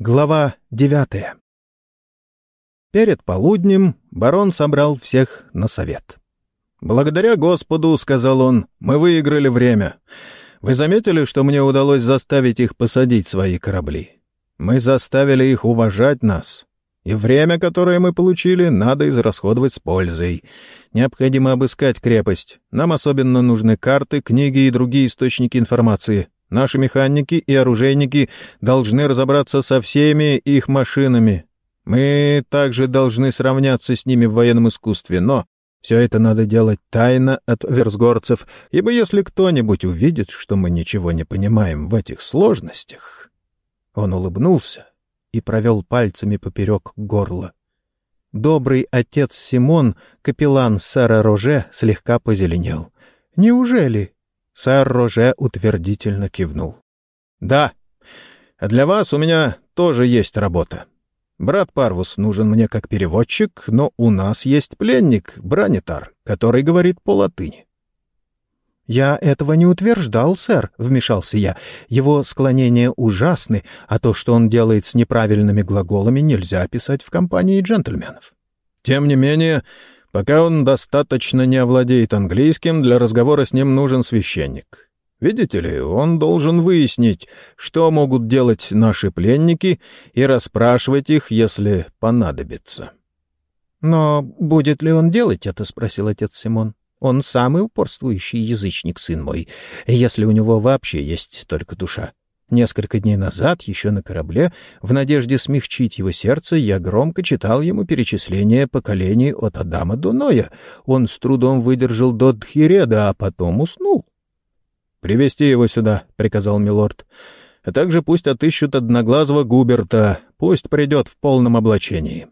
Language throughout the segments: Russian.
Глава девятая Перед полуднем барон собрал всех на совет. «Благодаря Господу, — сказал он, — мы выиграли время. Вы заметили, что мне удалось заставить их посадить свои корабли? Мы заставили их уважать нас. И время, которое мы получили, надо израсходовать с пользой. Необходимо обыскать крепость. Нам особенно нужны карты, книги и другие источники информации. Наши механики и оружейники должны разобраться со всеми их машинами. Мы также должны сравняться с ними в военном искусстве, но все это надо делать тайно от версгорцев, ибо если кто-нибудь увидит, что мы ничего не понимаем в этих сложностях...» Он улыбнулся и провел пальцами поперек горла. Добрый отец Симон, капеллан сэра Роже, слегка позеленел. «Неужели?» Сэр Роже утвердительно кивнул. «Да. Для вас у меня тоже есть работа. Брат Парвус нужен мне как переводчик, но у нас есть пленник, Бранитар, который говорит по-латыни». «Я этого не утверждал, сэр», — вмешался я. «Его склонения ужасны, а то, что он делает с неправильными глаголами, нельзя описать в компании джентльменов». «Тем не менее, Пока он достаточно не овладеет английским, для разговора с ним нужен священник. Видите ли, он должен выяснить, что могут делать наши пленники, и расспрашивать их, если понадобится. — Но будет ли он делать это? — спросил отец Симон. — Он самый упорствующий язычник, сын мой, если у него вообще есть только душа. — Несколько дней назад, еще на корабле, в надежде смягчить его сердце, я громко читал ему перечисление поколений от Адама до Ноя. Он с трудом выдержал до Дхиреда, а потом уснул. — Привести его сюда, — приказал милорд. — А также пусть отыщут одноглазого Губерта, пусть придет в полном облачении.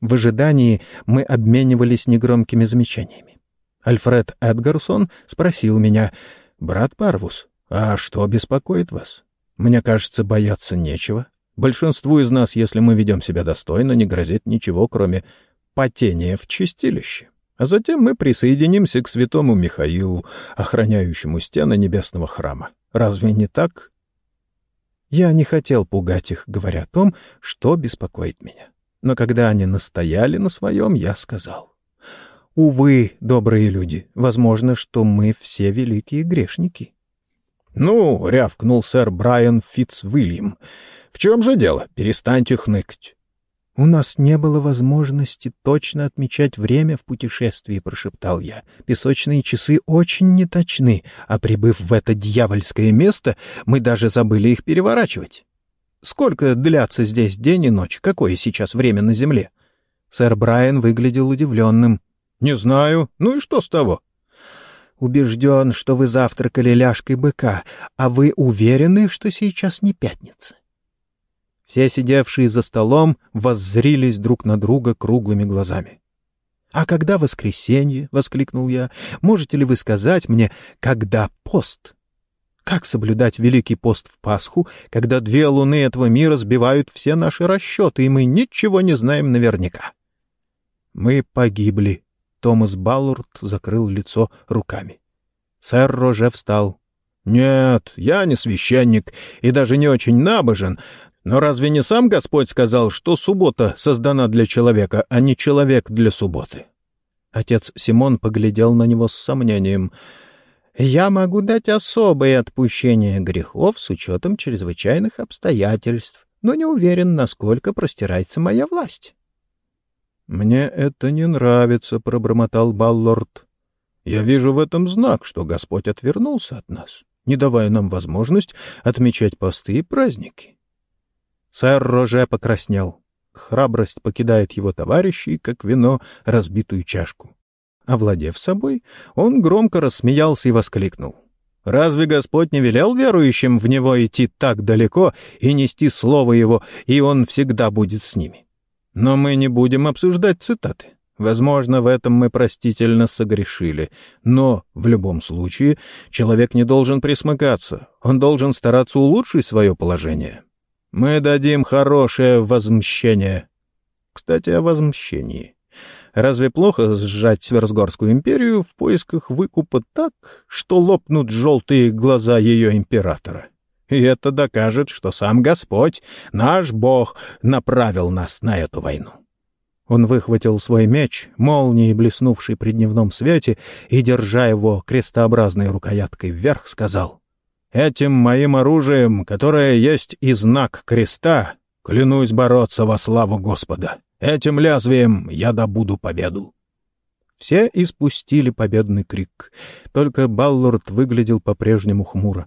В ожидании мы обменивались негромкими замечаниями. Альфред Эдгарсон спросил меня, «Брат Парвус, а что беспокоит вас? Мне кажется, бояться нечего. Большинству из нас, если мы ведем себя достойно, не грозит ничего, кроме потения в чистилище. А затем мы присоединимся к святому Михаилу, охраняющему стены небесного храма. Разве не так? Я не хотел пугать их, говоря о том, что беспокоит меня. Но когда они настояли на своем, я сказал. Увы, добрые люди, возможно, что мы все великие грешники. «Ну, — рявкнул сэр Брайан Фитцвильям, — в чем же дело? Перестаньте хныкать». «У нас не было возможности точно отмечать время в путешествии», — прошептал я. «Песочные часы очень неточны, а прибыв в это дьявольское место, мы даже забыли их переворачивать. Сколько длятся здесь день и ночь? Какое сейчас время на Земле?» Сэр Брайан выглядел удивленным. «Не знаю. Ну и что с того?» Убежден, что вы завтракали ляжкой быка, а вы уверены, что сейчас не пятница?» Все сидевшие за столом воззрились друг на друга круглыми глазами. «А когда воскресенье?» — воскликнул я. «Можете ли вы сказать мне, когда пост?» Как соблюдать Великий пост в Пасху, когда две луны этого мира сбивают все наши расчеты, и мы ничего не знаем наверняка? Мы погибли, Томас Баллард закрыл лицо руками. Сэр Роже встал. «Нет, я не священник и даже не очень набожен, но разве не сам Господь сказал, что суббота создана для человека, а не человек для субботы?» Отец Симон поглядел на него с сомнением. «Я могу дать особое отпущение грехов с учетом чрезвычайных обстоятельств, но не уверен, насколько простирается моя власть». «Мне это не нравится», — пробормотал Баллорд. «Я вижу в этом знак, что Господь отвернулся от нас, не давая нам возможность отмечать посты и праздники». Сэр Роже покраснел. Храбрость покидает его товарищей, как вино, разбитую чашку. Овладев собой, он громко рассмеялся и воскликнул. «Разве Господь не велел верующим в Него идти так далеко и нести Слово Его, и Он всегда будет с ними?» Но мы не будем обсуждать цитаты. Возможно, в этом мы простительно согрешили. Но, в любом случае, человек не должен присмыкаться. Он должен стараться улучшить свое положение. Мы дадим хорошее возмщение. Кстати, о возмщении. Разве плохо сжать Сверсгорскую империю в поисках выкупа так, что лопнут желтые глаза ее императора? И это докажет, что сам Господь, наш Бог, направил нас на эту войну. Он выхватил свой меч, молнией блеснувший при дневном свете, и, держа его крестообразной рукояткой вверх, сказал, «Этим моим оружием, которое есть и знак креста, клянусь бороться во славу Господа. Этим лезвием я добуду победу». Все испустили победный крик, только Баллорд выглядел по-прежнему хмуро.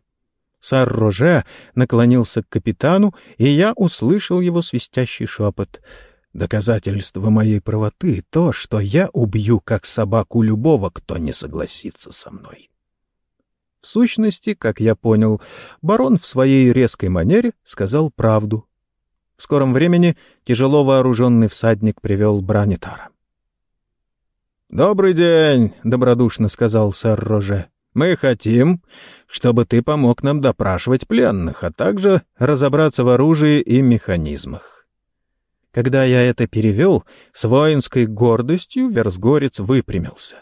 Сар-Роже наклонился к капитану, и я услышал его свистящий шепот — Доказательство моей правоты — то, что я убью как собаку любого, кто не согласится со мной. В сущности, как я понял, барон в своей резкой манере сказал правду. В скором времени тяжело вооруженный всадник привел Бранитара. «Добрый день», — добродушно сказал сэр Роже. «Мы хотим, чтобы ты помог нам допрашивать пленных, а также разобраться в оружии и механизмах. Когда я это перевел, с воинской гордостью Версгорец выпрямился.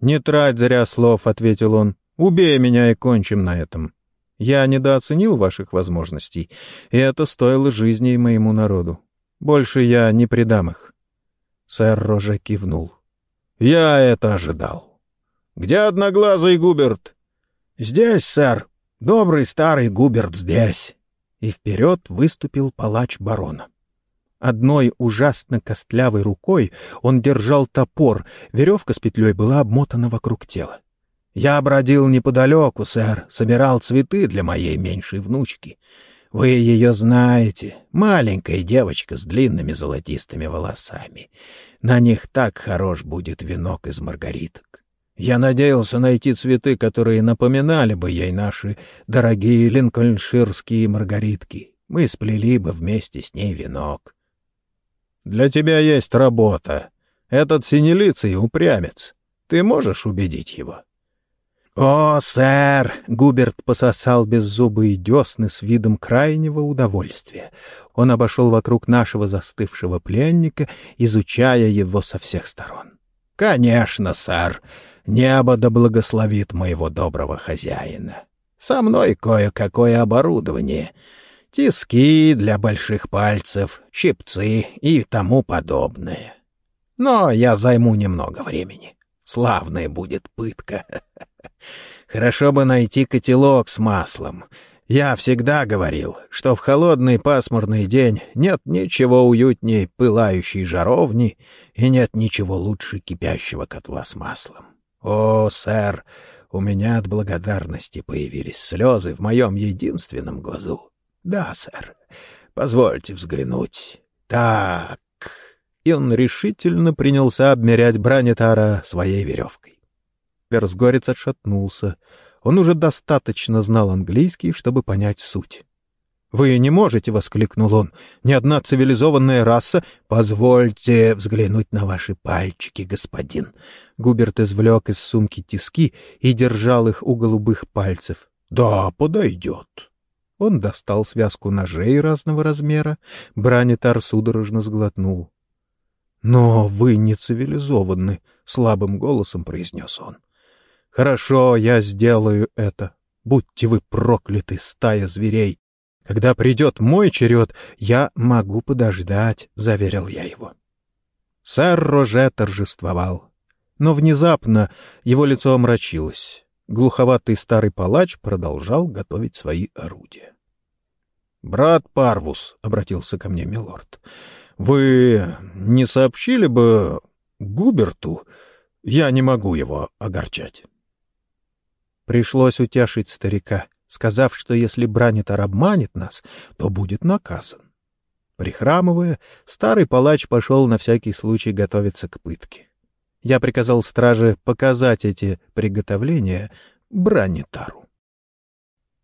«Не трать зря слов», — ответил он. «Убей меня и кончим на этом. Я недооценил ваших возможностей, и это стоило жизни моему народу. Больше я не предам их». Сэр Роже кивнул. «Я это ожидал. Где одноглазый Губерт?» «Здесь, сэр. Добрый старый Губерт здесь». И вперед выступил палач барона. Одной ужасно костлявой рукой он держал топор, веревка с петлей была обмотана вокруг тела. «Я бродил неподалеку, сэр, собирал цветы для моей меньшей внучки. Вы ее знаете, маленькая девочка с длинными золотистыми волосами. На них так хорош будет венок из маргариток. Я надеялся найти цветы, которые напоминали бы ей наши дорогие линкольнширские маргаритки. Мы сплели бы вместе с ней венок. Для тебя есть работа. Этот синелицый упрямец. Ты можешь убедить его?» «О, сэр!» — Губерт пососал беззубые десны с видом крайнего удовольствия. Он обошел вокруг нашего застывшего пленника, изучая его со всех сторон. «Конечно, сэр! Небо да благословит моего доброго хозяина. Со мной кое-какое оборудование — тиски для больших пальцев, щипцы и тому подобное. Но я займу немного времени. Славная будет пытка. Хорошо бы найти котелок с маслом. Я всегда говорил, что в холодный пасмурный день нет ничего уютнее пылающей жаровни и нет ничего лучше кипящего котла с маслом. О, сэр, у меня от благодарности появились слезы в моем единственном глазу. Да, сэр. Позвольте взглянуть. Так. И он решительно принялся обмерять Бранитара своей веревкой. Персгорец отшатнулся. Он уже достаточно знал английский, чтобы понять суть. «Вы не можете!» — воскликнул он. «Ни одна цивилизованная раса...» «Позвольте взглянуть на ваши пальчики, господин!» Губерт извлек из сумки тиски и держал их у голубых пальцев. «Да, подойдет!» Он достал связку ножей разного размера. Бранитар судорожно сглотнул. — Но вы не цивилизованы, — слабым голосом произнес он. — Хорошо, я сделаю это. Будьте вы прокляты, стая зверей. Когда придет мой черед, я могу подождать, — заверил я его. Сэр Роже торжествовал. Но внезапно его лицо омрачилось глуховатый старый палач продолжал готовить свои орудия. — Брат Парвус, — обратился ко мне милорд, — вы не сообщили бы Губерту? Я не могу его огорчать. Пришлось утешить старика, сказав, что если Бранитар обманет нас, то будет наказан. Прихрамывая, старый палач пошел на всякий случай готовиться к пытке. Я приказал страже показать эти приготовления Бранитару.